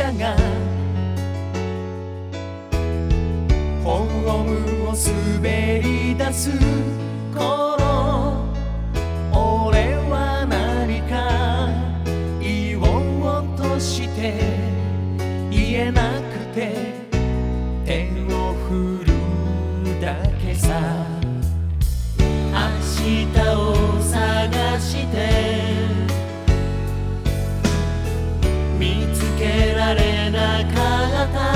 車がホームを滑り出す頃俺は何か言おうとして言えなくて手を振るだけさ。明日を探して見つけれなかった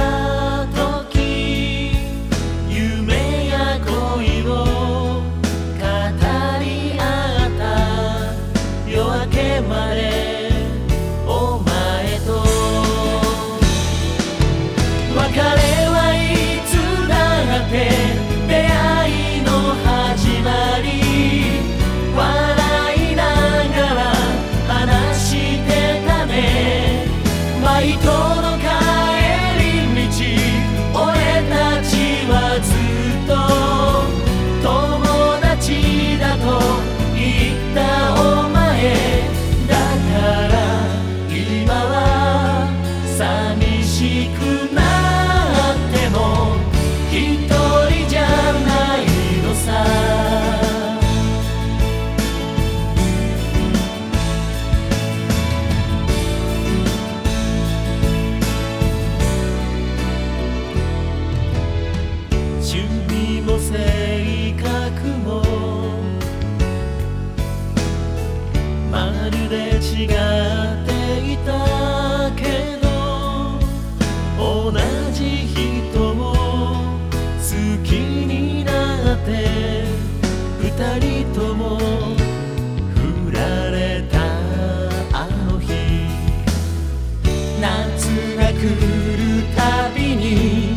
るたびに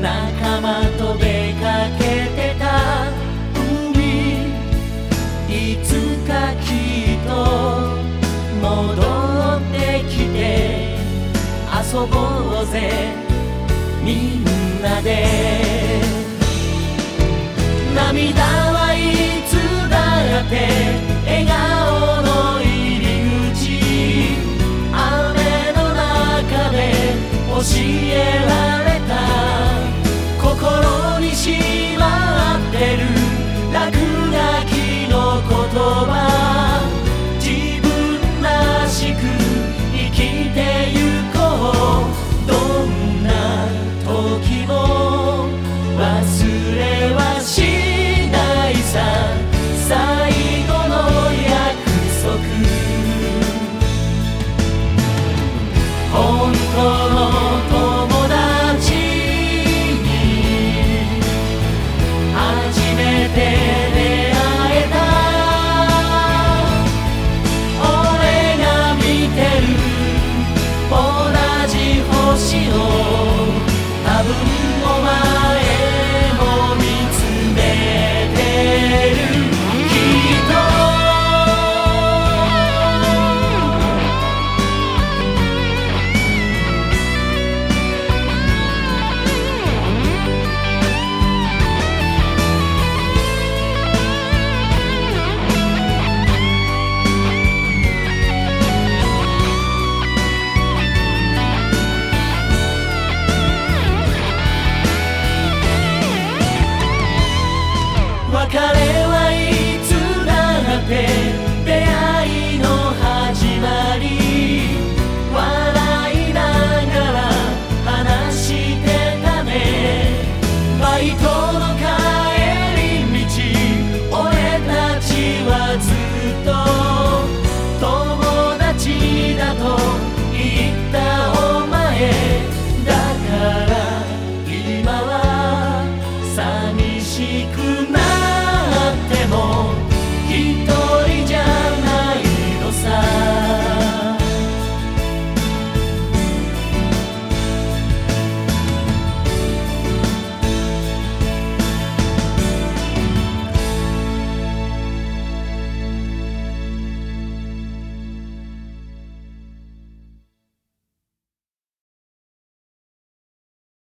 仲間と出かけてた海いつかきっと戻ってきて遊ぼうぜみんなで。涙 Kali